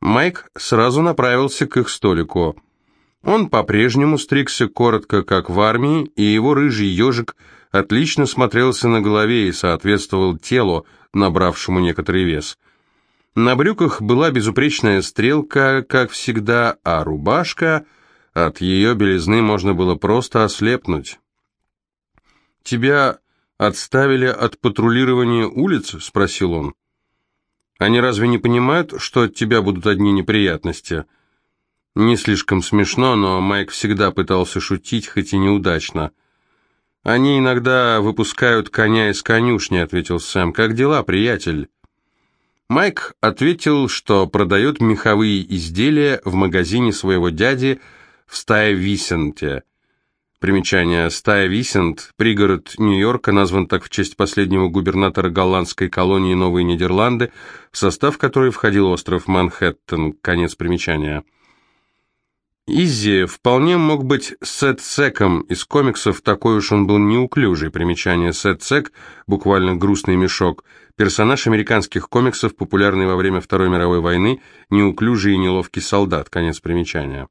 Майк сразу направился к их столику. Он по-прежнему стригся коротко, как в армии, и его рыжий ежик отлично смотрелся на голове и соответствовал телу, набравшему некоторый вес. На брюках была безупречная стрелка, как всегда, а рубашка... От ее белизны можно было просто ослепнуть. «Тебя отставили от патрулирования улиц?» — спросил он. «Они разве не понимают, что от тебя будут одни неприятности?» Не слишком смешно, но Майк всегда пытался шутить, хоть и неудачно. «Они иногда выпускают коня из конюшни», — ответил Сэм. «Как дела, приятель?» Майк ответил, что продает меховые изделия в магазине своего дяди в стае Висенте. Примечание. Стая Висент, пригород Нью-Йорка, назван так в честь последнего губернатора голландской колонии Новые Нидерланды, в состав которой входил остров Манхэттен. Конец примечания. Изи вполне мог быть Сет-Секом из комиксов, такой уж он был неуклюжий. Примечание Сет-Сек, буквально грустный мешок, персонаж американских комиксов, популярный во время Второй мировой войны, неуклюжий и неловкий солдат. Конец примечания.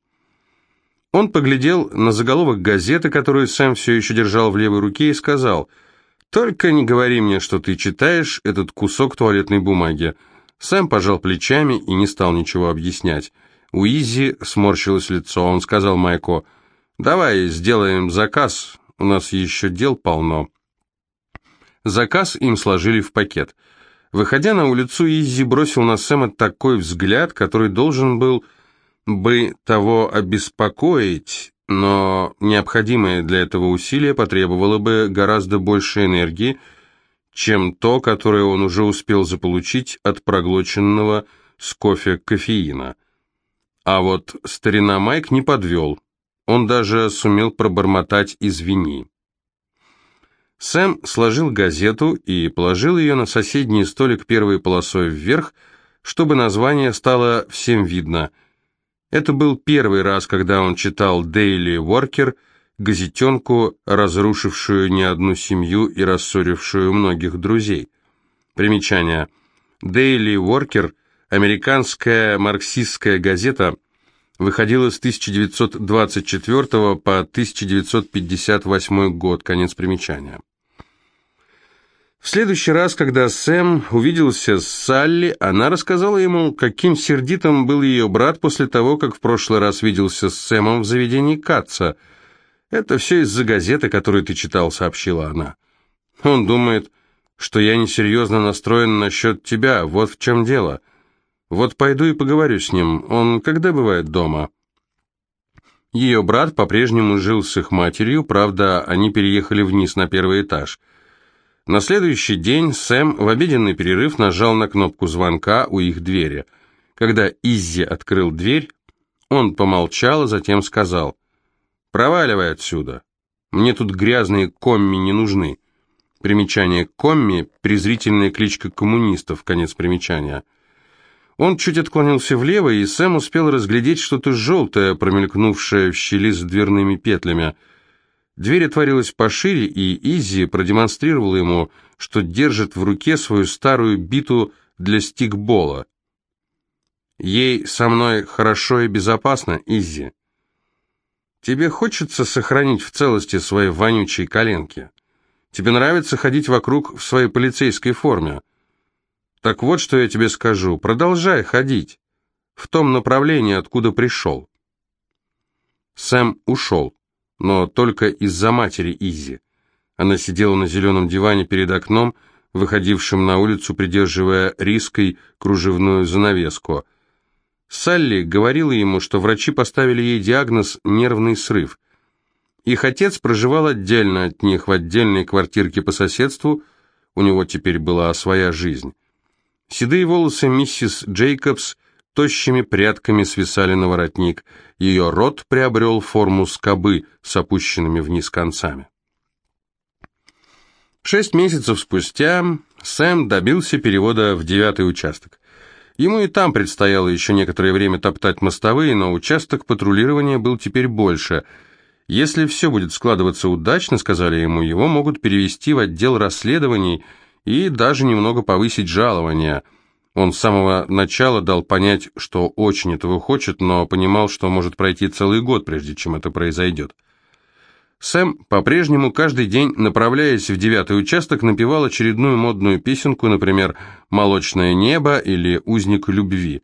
Он поглядел на заголовок газеты, которую Сэм все еще держал в левой руке, и сказал, «Только не говори мне, что ты читаешь этот кусок туалетной бумаги». Сэм пожал плечами и не стал ничего объяснять. У Изи сморщилось лицо. Он сказал Майку, «Давай сделаем заказ, у нас еще дел полно». Заказ им сложили в пакет. Выходя на улицу, Изи бросил на Сэма такой взгляд, который должен был бы того обеспокоить, но необходимое для этого усилие потребовало бы гораздо больше энергии, чем то, которое он уже успел заполучить от проглоченного с кофе кофеина. А вот старина Майк не подвел. Он даже сумел пробормотать «извини». Сэм сложил газету и положил ее на соседний столик первой полосой вверх, чтобы название стало всем видно. Это был первый раз, когда он читал «Daily Worker», газетенку, разрушившую не одну семью и рассорившую многих друзей. Примечание. «Daily Worker» Американская марксистская газета выходила с 1924 по 1958 год, конец примечания. В следующий раз, когда Сэм увиделся с Салли, она рассказала ему, каким сердитым был ее брат после того, как в прошлый раз виделся с Сэмом в заведении Катца. «Это все из-за газеты, которую ты читал», — сообщила она. «Он думает, что я несерьезно настроен насчет тебя, вот в чем дело. Вот пойду и поговорю с ним. Он когда бывает дома?» Ее брат по-прежнему жил с их матерью, правда, они переехали вниз на первый этаж. На следующий день Сэм в обеденный перерыв нажал на кнопку звонка у их двери. Когда Иззи открыл дверь, он помолчал, а затем сказал, «Проваливай отсюда. Мне тут грязные комми не нужны». Примечание «комми» – презрительная кличка коммунистов, конец примечания – он чуть отклонился влево, и Сэм успел разглядеть что-то желтое, промелькнувшее в щели с дверными петлями. Дверь отворилась пошире, и Изи продемонстрировал ему, что держит в руке свою старую биту для стикбола. «Ей со мной хорошо и безопасно, Изи. Тебе хочется сохранить в целости свои вонючие коленки? Тебе нравится ходить вокруг в своей полицейской форме?» Так вот, что я тебе скажу. Продолжай ходить. В том направлении, откуда пришел. Сэм ушел, но только из-за матери Изи. Она сидела на зеленом диване перед окном, выходившим на улицу, придерживая риской кружевную занавеску. Салли говорила ему, что врачи поставили ей диагноз «нервный срыв». Их отец проживал отдельно от них, в отдельной квартирке по соседству, у него теперь была своя жизнь. Седые волосы миссис Джейкобс тощими прядками свисали на воротник. Ее рот приобрел форму скобы с опущенными вниз концами. Шесть месяцев спустя Сэм добился перевода в девятый участок. Ему и там предстояло еще некоторое время топтать мостовые, но участок патрулирования был теперь больше. Если все будет складываться удачно, сказали ему, его могут перевести в отдел расследований – и даже немного повысить жалование. Он с самого начала дал понять, что очень этого хочет, но понимал, что может пройти целый год, прежде чем это произойдет. Сэм по-прежнему каждый день, направляясь в девятый участок, напевал очередную модную песенку, например, «Молочное небо» или «Узник любви».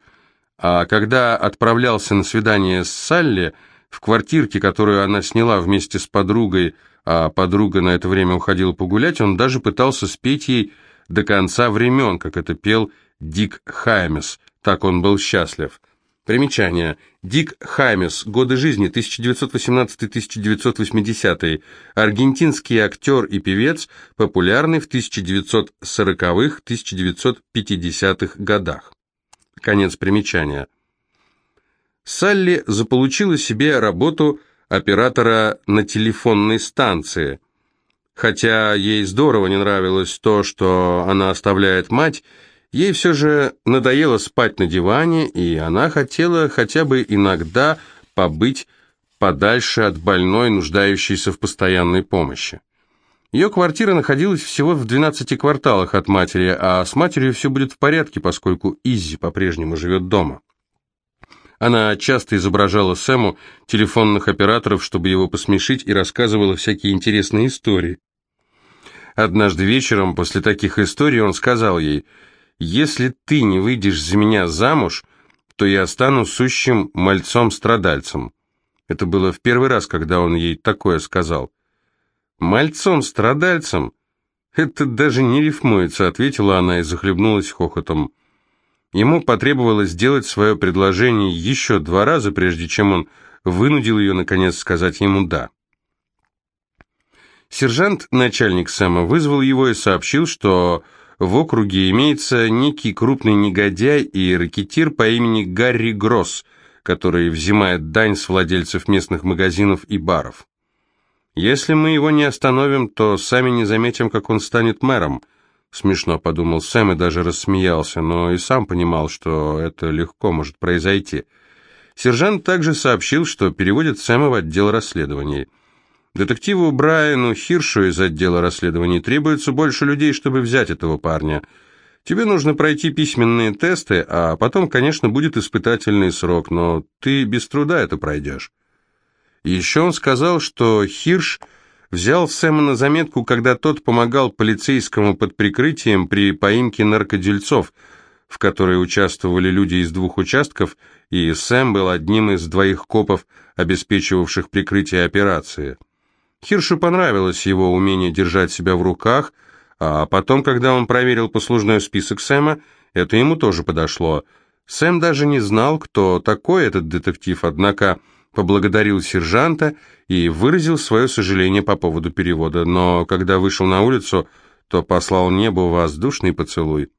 А когда отправлялся на свидание с Салли, в квартирке, которую она сняла вместе с подругой, а подруга на это время уходила погулять, он даже пытался спеть ей до конца времен, как это пел Дик Хаймес. Так он был счастлив. Примечание. Дик Хаймес. Годы жизни 1918-1980. Аргентинский актер и певец, популярный в 1940-1950-х годах. Конец примечания. Салли заполучила себе работу оператора на телефонной станции. Хотя ей здорово не нравилось то, что она оставляет мать, ей все же надоело спать на диване, и она хотела хотя бы иногда побыть подальше от больной, нуждающейся в постоянной помощи. Ее квартира находилась всего в 12 кварталах от матери, а с матерью все будет в порядке, поскольку Иззи по-прежнему живет дома. Она часто изображала Сэму телефонных операторов, чтобы его посмешить, и рассказывала всякие интересные истории. Однажды вечером после таких историй он сказал ей, «Если ты не выйдешь за меня замуж, то я стану сущим мальцом-страдальцем». Это было в первый раз, когда он ей такое сказал. «Мальцом-страдальцем? Это даже не рифмуется», — ответила она и захлебнулась хохотом. Ему потребовалось сделать свое предложение еще два раза, прежде чем он вынудил ее, наконец, сказать ему «да». Сержант, начальник Сэма, вызвал его и сообщил, что в округе имеется некий крупный негодяй и ракетир по имени Гарри Гросс, который взимает дань с владельцев местных магазинов и баров. Если мы его не остановим, то сами не заметим, как он станет мэром – Смешно, подумал Сэм и даже рассмеялся, но и сам понимал, что это легко может произойти. Сержант также сообщил, что переводит Сэма в отдел расследований. Детективу Брайану Хиршу из отдела расследований требуется больше людей, чтобы взять этого парня. Тебе нужно пройти письменные тесты, а потом, конечно, будет испытательный срок, но ты без труда это пройдешь. еще он сказал, что Хирш взял Сэма на заметку, когда тот помогал полицейскому под прикрытием при поимке наркодельцов, в которой участвовали люди из двух участков, и Сэм был одним из двоих копов, обеспечивавших прикрытие операции. Хиршу понравилось его умение держать себя в руках, а потом, когда он проверил послужной список Сэма, это ему тоже подошло. Сэм даже не знал, кто такой этот детектив, однако поблагодарил сержанта и выразил свое сожаление по поводу перевода, но когда вышел на улицу, то послал небу воздушный поцелуй.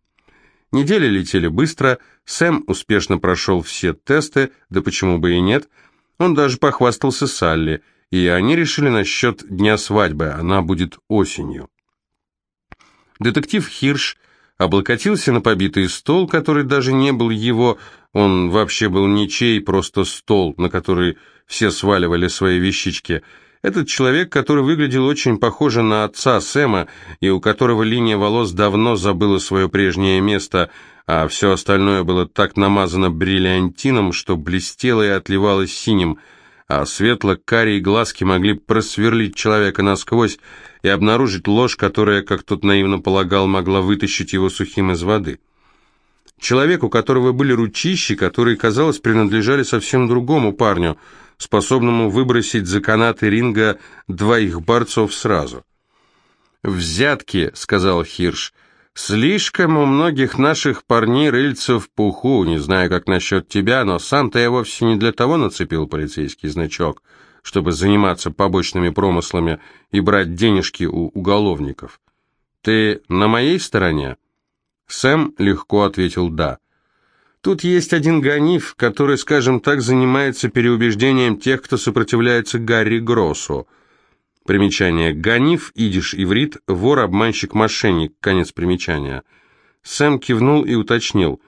Недели летели быстро, Сэм успешно прошел все тесты, да почему бы и нет. Он даже похвастался Салли, и они решили насчет дня свадьбы, она будет осенью. Детектив Хирш облокотился на побитый стол, который даже не был его, он вообще был ничей, просто стол, на который все сваливали свои вещички. Этот человек, который выглядел очень похоже на отца Сэма, и у которого линия волос давно забыла свое прежнее место, а все остальное было так намазано бриллиантином, что блестело и отливалось синим, а светло-карие глазки могли просверлить человека насквозь и обнаружить ложь, которая, как тот наивно полагал, могла вытащить его сухим из воды. Человек, у которого были ручищи, которые, казалось, принадлежали совсем другому парню, способному выбросить за канаты ринга двоих борцов сразу. «Взятки», — сказал Хирш, — «слишком у многих наших парней рыльца в пуху, не знаю, как насчет тебя, но сам-то я вовсе не для того нацепил полицейский значок, чтобы заниматься побочными промыслами и брать денежки у уголовников. Ты на моей стороне?» Сэм легко ответил «да». Тут есть один ганиф, который, скажем так, занимается переубеждением тех, кто сопротивляется Гарри Гроссу. Примечание. Ганиф, идиш, иврит, вор, обманщик, мошенник. Конец примечания. Сэм кивнул и уточнил.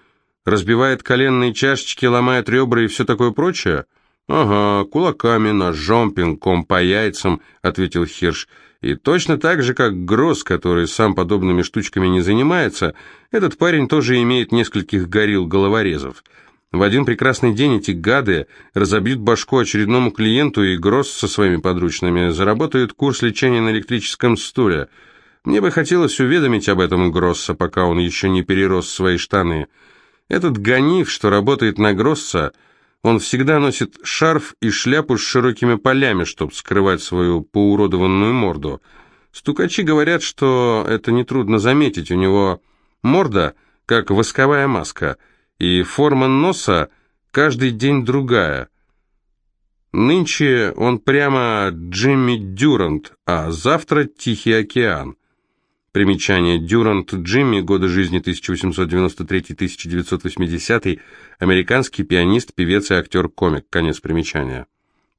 Разбивает коленные чашечки, ломает ребра и все такое прочее? «Ага, кулаками, ножом, пинком, по яйцам», — ответил Хирш. И точно так же, как Гросс, который сам подобными штучками не занимается, этот парень тоже имеет нескольких горил-головорезов. В один прекрасный день эти гады разобьют башку очередному клиенту, и Гросс со своими подручными заработает курс лечения на электрическом стуле. Мне бы хотелось уведомить об этом Гросса, пока он еще не перерос свои штаны. Этот гонив, что работает на Гросса, он всегда носит шарф и шляпу с широкими полями, чтобы скрывать свою поуродованную морду. Стукачи говорят, что это нетрудно заметить, у него морда, как восковая маска, и форма носа каждый день другая. Нынче он прямо Джимми Дюрант, а завтра Тихий океан. Примечание. Дюрант Джимми, годы жизни 1893-1980, американский пианист, певец и актер-комик. Конец примечания.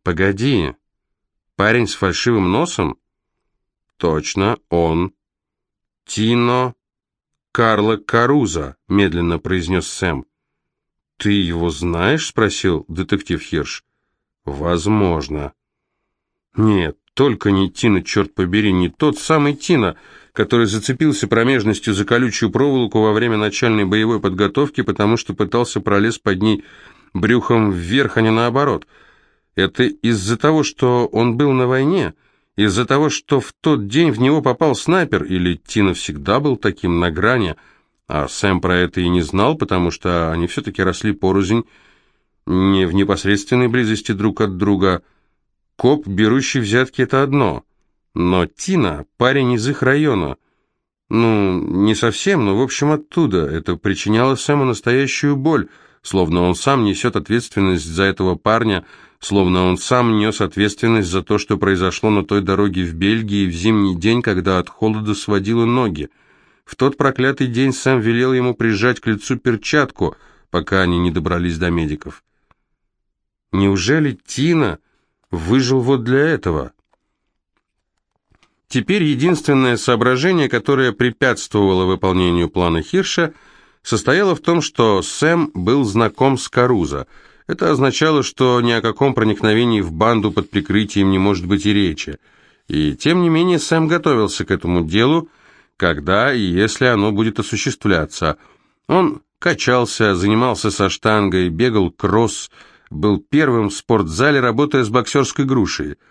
Погоди, парень с фальшивым носом? Точно, он. Тино Карло Каруза, медленно произнес Сэм. Ты его знаешь? спросил детектив Хирш. Возможно. Нет, только не Тина, черт побери, не тот самый Тина, который зацепился промежностью за колючую проволоку во время начальной боевой подготовки, потому что пытался пролезть под ней брюхом вверх, а не наоборот. Это из-за того, что он был на войне, из-за того, что в тот день в него попал снайпер, или Тина всегда был таким на грани, а Сэм про это и не знал, потому что они все-таки росли порознь, не в непосредственной близости друг от друга. Коп, берущий взятки, это одно — но Тина – парень из их района. Ну, не совсем, но в общем оттуда. Это причиняло Сэму настоящую боль, словно он сам несет ответственность за этого парня, словно он сам нес ответственность за то, что произошло на той дороге в Бельгии в зимний день, когда от холода сводило ноги. В тот проклятый день Сэм велел ему прижать к лицу перчатку, пока они не добрались до медиков. Неужели Тина выжил вот для этого? Теперь единственное соображение, которое препятствовало выполнению плана Хирша, состояло в том, что Сэм был знаком с Каруза. Это означало, что ни о каком проникновении в банду под прикрытием не может быть и речи. И тем не менее Сэм готовился к этому делу, когда и если оно будет осуществляться. Он качался, занимался со штангой, бегал кросс, был первым в спортзале, работая с боксерской грушей –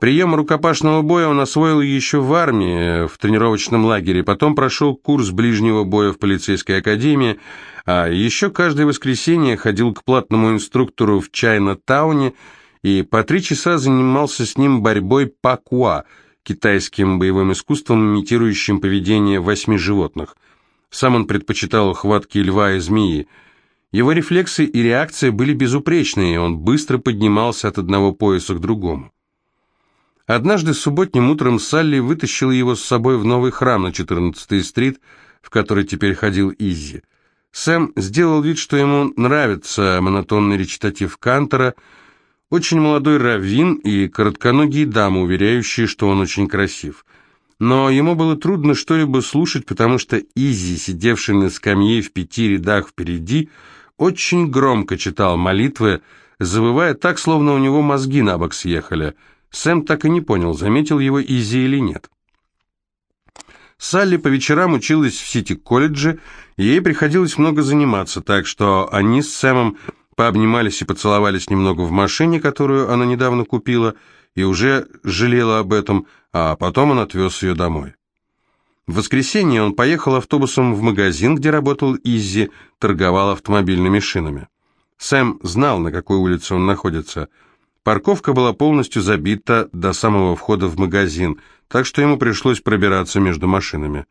Прием рукопашного боя он освоил еще в армии, в тренировочном лагере, потом прошел курс ближнего боя в полицейской академии, а еще каждое воскресенье ходил к платному инструктору в Чайна-тауне и по три часа занимался с ним борьбой пакуа, китайским боевым искусством, имитирующим поведение восьми животных. Сам он предпочитал хватки льва и змеи. Его рефлексы и реакция были безупречные, он быстро поднимался от одного пояса к другому. Однажды субботним утром Салли вытащила его с собой в новый храм на 14-й стрит, в который теперь ходил Изи. Сэм сделал вид, что ему нравится монотонный речитатив Кантора, очень молодой раввин и коротконогие дамы, уверяющие, что он очень красив. Но ему было трудно что-либо слушать, потому что Изи, сидевший на скамье в пяти рядах впереди, очень громко читал молитвы, завывая так, словно у него мозги на бок съехали – Сэм так и не понял, заметил его Изи или нет. Салли по вечерам училась в Сити-колледже, ей приходилось много заниматься, так что они с Сэмом пообнимались и поцеловались немного в машине, которую она недавно купила, и уже жалела об этом, а потом он отвез ее домой. В воскресенье он поехал автобусом в магазин, где работал Изи, торговал автомобильными шинами. Сэм знал, на какой улице он находится – Парковка была полностью забита до самого входа в магазин, так что ему пришлось пробираться между машинами.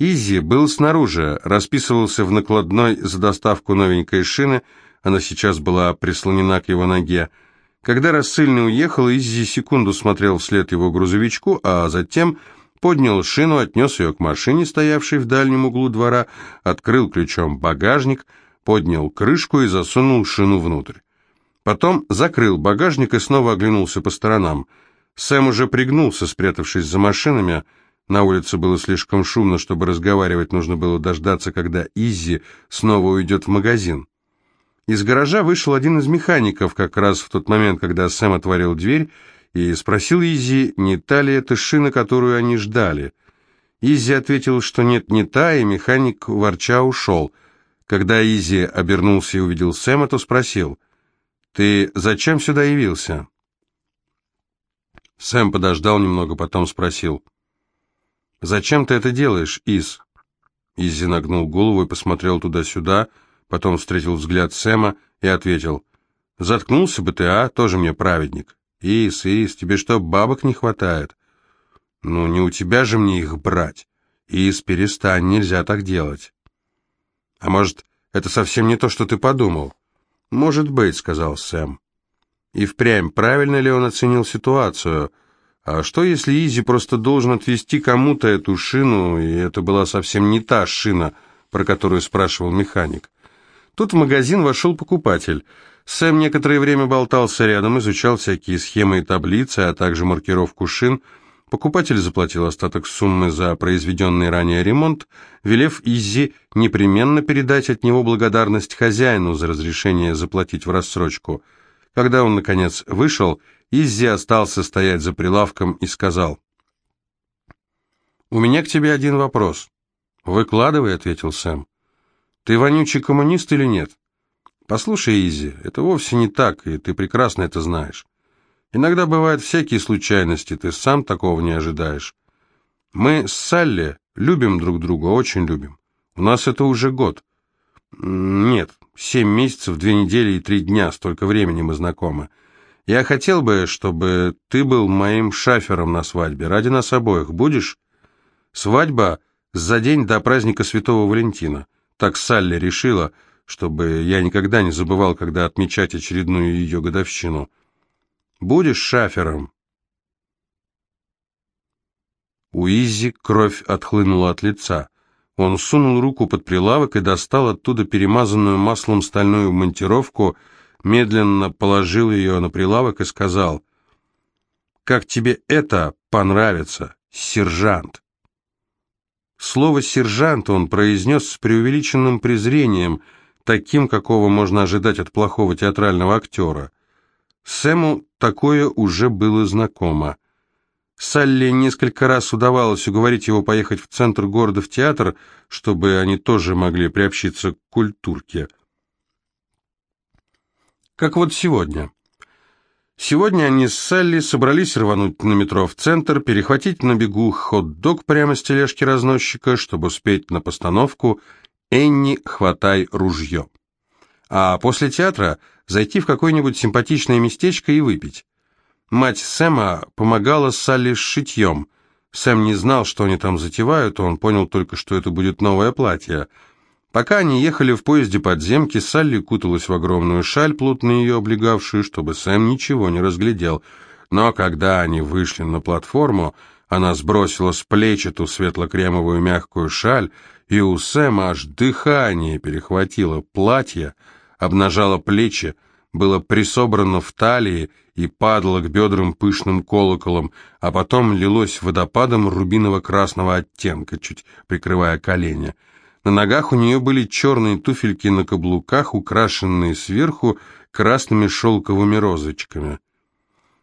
Изи был снаружи, расписывался в накладной за доставку новенькой шины, она сейчас была прислонена к его ноге. Когда рассыльный уехал, Изи секунду смотрел вслед его грузовичку, а затем поднял шину, отнес ее к машине, стоявшей в дальнем углу двора, открыл ключом багажник, поднял крышку и засунул шину внутрь. Потом закрыл багажник и снова оглянулся по сторонам. Сэм уже пригнулся, спрятавшись за машинами. На улице было слишком шумно, чтобы разговаривать, нужно было дождаться, когда Изи снова уйдет в магазин. Из гаража вышел один из механиков как раз в тот момент, когда Сэм отворил дверь и спросил Изи, не та ли это шина, которую они ждали. Изи ответил, что нет, не та, и механик ворча ушел. Когда Изи обернулся и увидел Сэма, то спросил, «Ты зачем сюда явился?» Сэм подождал немного, потом спросил, «Зачем ты это делаешь, Из?» Изи нагнул голову и посмотрел туда-сюда, потом встретил взгляд Сэма и ответил, «Заткнулся бы ты, а? Тоже мне праведник». «Ис, Ис, тебе что, бабок не хватает?» «Ну, не у тебя же мне их брать. Ис, перестань, нельзя так делать». «А может, это совсем не то, что ты подумал?» «Может быть», — сказал Сэм. И впрямь, правильно ли он оценил ситуацию? А что, если Изи просто должен отвезти кому-то эту шину, и это была совсем не та шина, про которую спрашивал механик? Тут в магазин вошел покупатель — Сэм некоторое время болтался рядом, изучал всякие схемы и таблицы, а также маркировку шин. Покупатель заплатил остаток суммы за произведенный ранее ремонт, велев Изи непременно передать от него благодарность хозяину за разрешение заплатить в рассрочку. Когда он, наконец, вышел, Изи остался стоять за прилавком и сказал, «У меня к тебе один вопрос». «Выкладывай», — ответил Сэм. «Ты вонючий коммунист или нет?» Послушай, Изи, это вовсе не так, и ты прекрасно это знаешь. Иногда бывают всякие случайности, ты сам такого не ожидаешь. Мы с Салли любим друг друга, очень любим. У нас это уже год. Нет, семь месяцев, две недели и три дня, столько времени мы знакомы. Я хотел бы, чтобы ты был моим шафером на свадьбе, ради нас обоих. Будешь? Свадьба за день до праздника Святого Валентина. Так Салли решила, чтобы я никогда не забывал, когда отмечать очередную ее годовщину. Будешь шафером?» У Изи кровь отхлынула от лица. Он сунул руку под прилавок и достал оттуда перемазанную маслом стальную монтировку, медленно положил ее на прилавок и сказал, «Как тебе это понравится, сержант?» Слово «сержант» он произнес с преувеличенным презрением – таким, какого можно ожидать от плохого театрального актера. Сэму такое уже было знакомо. Салли несколько раз удавалось уговорить его поехать в центр города в театр, чтобы они тоже могли приобщиться к культурке. Как вот сегодня. Сегодня они с Салли собрались рвануть на метро в центр, перехватить на бегу хот-дог прямо с тележки разносчика, чтобы успеть на постановку «Энни, хватай ружье». А после театра зайти в какое-нибудь симпатичное местечко и выпить. Мать Сэма помогала Салли с шитьем. Сэм не знал, что они там затевают, он понял только, что это будет новое платье. Пока они ехали в поезде подземки, Салли куталась в огромную шаль, плотно ее облегавшую, чтобы Сэм ничего не разглядел. Но когда они вышли на платформу, она сбросила с плеч эту светло-кремовую мягкую шаль, и у Сэма аж дыхание перехватило платье, обнажало плечи, было присобрано в талии и падало к бедрам пышным колоколом, а потом лилось водопадом рубиново-красного оттенка, чуть прикрывая колени. На ногах у нее были черные туфельки на каблуках, украшенные сверху красными шелковыми розочками.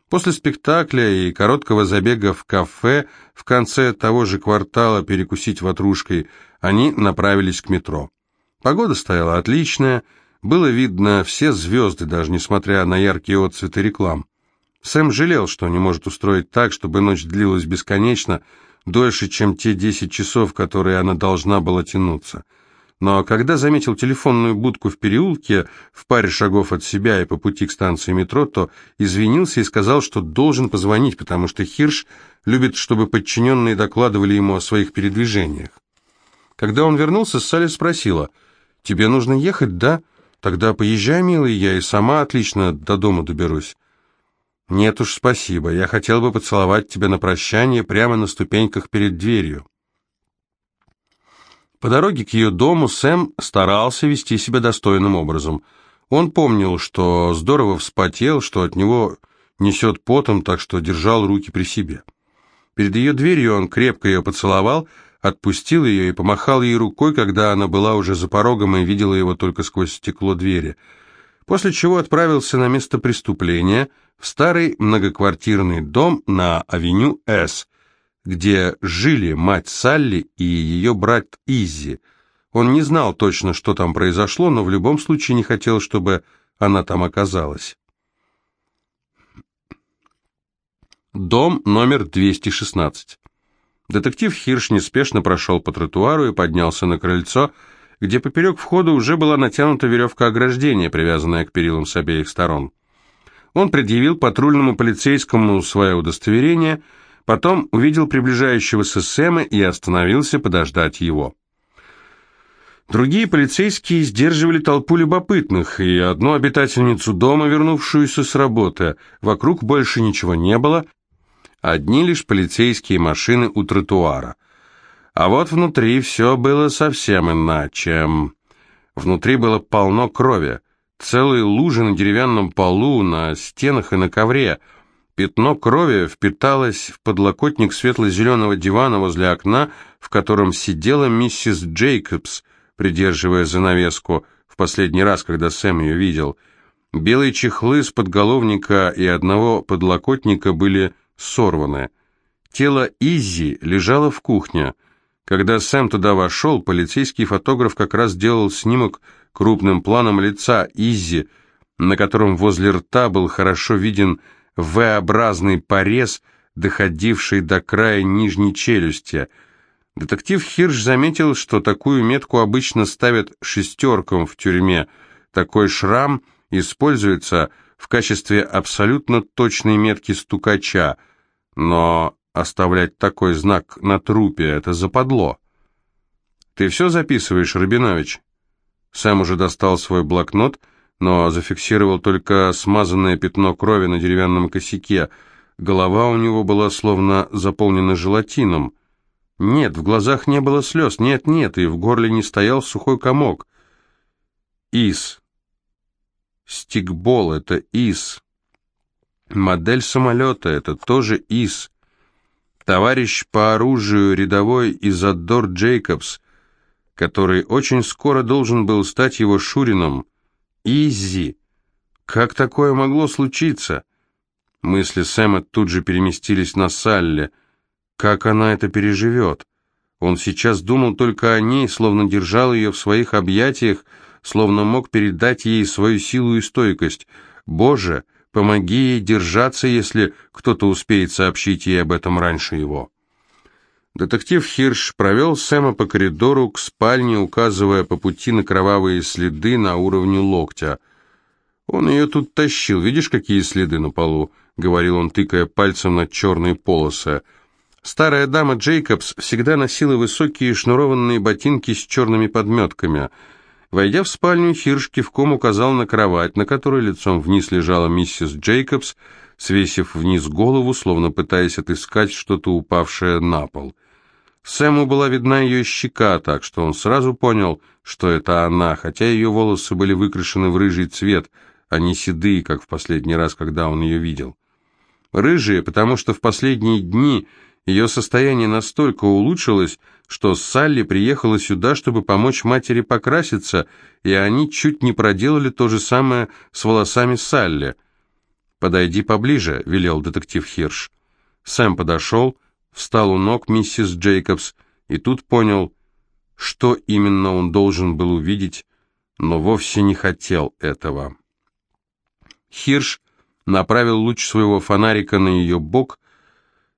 После спектакля и короткого забега в кафе в конце того же квартала перекусить ватрушкой, они направились к метро. Погода стояла отличная, было видно все звезды, даже несмотря на яркие отцветы реклам. Сэм жалел, что не может устроить так, чтобы ночь длилась бесконечно, дольше, чем те десять часов, которые она должна была тянуться – но когда заметил телефонную будку в переулке, в паре шагов от себя и по пути к станции метро, то извинился и сказал, что должен позвонить, потому что Хирш любит, чтобы подчиненные докладывали ему о своих передвижениях. Когда он вернулся, Салли спросила, «Тебе нужно ехать, да? Тогда поезжай, милый, я и сама отлично до дома доберусь». «Нет уж, спасибо, я хотел бы поцеловать тебя на прощание прямо на ступеньках перед дверью». По дороге к ее дому Сэм старался вести себя достойным образом. Он помнил, что здорово вспотел, что от него несет потом, так что держал руки при себе. Перед ее дверью он крепко ее поцеловал, отпустил ее и помахал ей рукой, когда она была уже за порогом и видела его только сквозь стекло двери. после чего отправился на место преступления в старый многоквартирный дом на авеню С, где жили мать Салли и ее брат Изи. Он не знал точно, что там произошло, но в любом случае не хотел, чтобы она там оказалась. Дом номер 216. Детектив Хирш неспешно прошел по тротуару и поднялся на крыльцо, где поперек входа уже была натянута веревка ограждения, привязанная к перилам с обеих сторон. Он предъявил патрульному полицейскому свое удостоверение, потом увидел приближающегося Сэма и остановился подождать его. Другие полицейские сдерживали толпу любопытных, и одну обитательницу дома, вернувшуюся с работы. Вокруг больше ничего не было, одни лишь полицейские машины у тротуара. А вот внутри все было совсем иначе. Внутри было полно крови, целые лужи на деревянном полу, на стенах и на ковре. Пятно крови впиталось в подлокотник светло-зеленого дивана возле окна, в котором сидела миссис Джейкобс, придерживая занавеску, в последний раз, когда Сэм ее видел. Белые чехлы с подголовника и одного подлокотника были сорваны. Тело Изи лежало в кухне. Когда Сэм туда вошел, полицейский фотограф как раз делал снимок крупным планом лица Изи, на котором возле рта был хорошо виден V-образный порез, доходивший до края нижней челюсти – Детектив Хирш заметил, что такую метку обычно ставят шестеркам в тюрьме. Такой шрам используется в качестве абсолютно точной метки стукача, но оставлять такой знак на трупе — это западло. «Ты все записываешь, Рабинович?» Сэм уже достал свой блокнот, но зафиксировал только смазанное пятно крови на деревянном косяке. Голова у него была словно заполнена желатином — нет, в глазах не было слез, нет-нет, и в горле не стоял сухой комок. ИС. Стикбол — это ИС. Модель самолета — это тоже ИС. Товарищ по оружию рядовой Изадор Джейкобс, который очень скоро должен был стать его Шурином. Изи. Как такое могло случиться? Мысли Сэма тут же переместились на Салли — как она это переживет? Он сейчас думал только о ней, словно держал ее в своих объятиях, словно мог передать ей свою силу и стойкость. «Боже, помоги ей держаться, если кто-то успеет сообщить ей об этом раньше его». Детектив Хирш провел Сэма по коридору к спальне, указывая по пути на кровавые следы на уровне локтя. «Он ее тут тащил, видишь, какие следы на полу?» — говорил он, тыкая пальцем на черные полосы — Старая дама Джейкобс всегда носила высокие шнурованные ботинки с черными подметками. Войдя в спальню, Хирш кивком указал на кровать, на которой лицом вниз лежала миссис Джейкобс, свесив вниз голову, словно пытаясь отыскать что-то упавшее на пол. Сэму была видна ее щека, так что он сразу понял, что это она, хотя ее волосы были выкрашены в рыжий цвет, а не седые, как в последний раз, когда он ее видел. Рыжие, потому что в последние дни ее состояние настолько улучшилось, что Салли приехала сюда, чтобы помочь матери покраситься, и они чуть не проделали то же самое с волосами Салли. «Подойди поближе», — велел детектив Хирш. Сэм подошел, встал у ног миссис Джейкобс, и тут понял, что именно он должен был увидеть, но вовсе не хотел этого. Хирш направил луч своего фонарика на ее бок,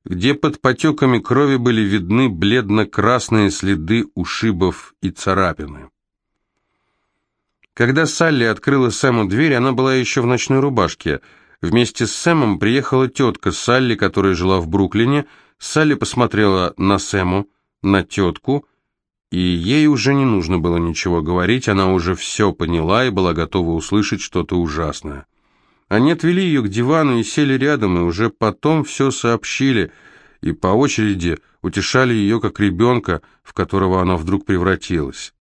где под потеками крови были видны бледно-красные следы ушибов и царапины. Когда Салли открыла Сэму дверь, она была еще в ночной рубашке. Вместе с Сэмом приехала тетка Салли, которая жила в Бруклине. Салли посмотрела на Сэму, на тетку, и ей уже не нужно было ничего говорить, она уже все поняла и была готова услышать что-то ужасное. Они отвели ее к дивану и сели рядом, и уже потом все сообщили, и по очереди утешали ее как ребенка, в которого она вдруг превратилась.